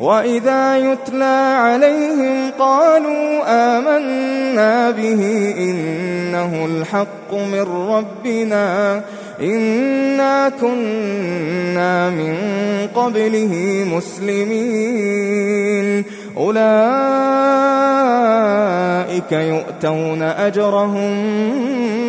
وَإِذَا يُتْلَى عَلَيْهِمْ قَالُوا آمَنَّا بِهِ إِنَّهُ الْحَقُّ مِنْ رَبِّنَا إِنَّا كُنَّا مِنْ قَبْلِهِ مُسْلِمِينَ أُولَئِكَ يُؤْتَوْنَ أَجْرَهُمْ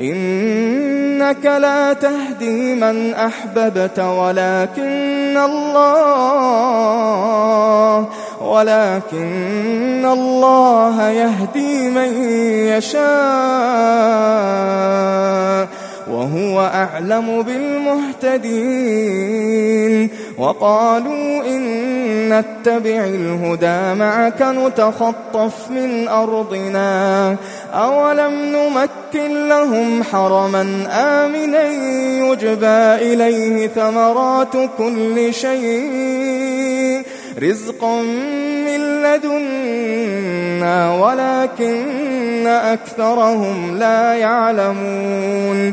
إنك لا تهدي من أحببت ولكن الله ولكن الله يهدي من يشاء. هُوَ أَعْلَمُ بِالْمُهْتَدِينَ وَقَالُوا إِن نَّتَّبِعِ الْهُدَى مَعَكَ نُتَخَطَّفْ مِنْ أَرْضِنَا أَوَلَمْ نُمَكِّن لَّهُمْ حَرَمًا آمِنًا يُجْبَى إِلَيْهِ ثَمَرَاتُ كُلِّ شَيْءٍ رِزْقًا مِّن لَّدُنَّا وَلَكِنَّ أَكْثَرَهُمْ لَا يَعْلَمُونَ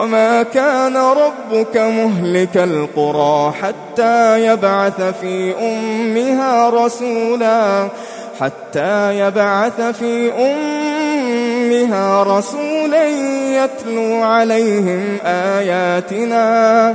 وما كان ربك مهلك القرى حتى يبعث في أمها رسولا حتى يبعث في أمها رسولا يتلو عليهم آياتنا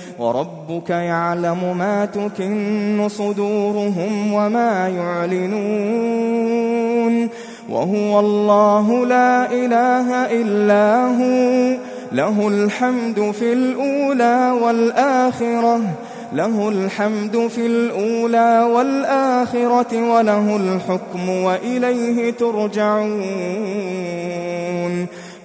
وربك يعلم ما تكن صدورهم وما يعلنون وهو الله لا إله إلا هو له الحمد في الأولى والآخرة له الحمد في الأولى والآخرة وله الحكم وإليه ترجعون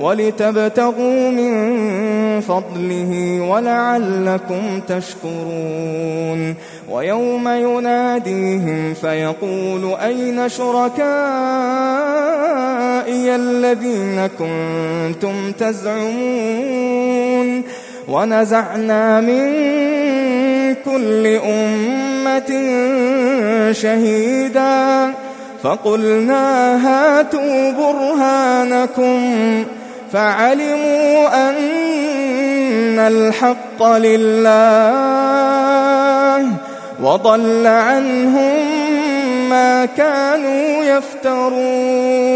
ولتبتغوا من فضله ولعلكم تشكرون. ويوم يناديهم فيقول أين شركائي الذين كنتم تزعمون؟ ونزعنا من كل أمة شهيدا. فقلنا هاتوا برهانكم. فعلموا أن الحق لله وضل عنهم ما كانوا يفترون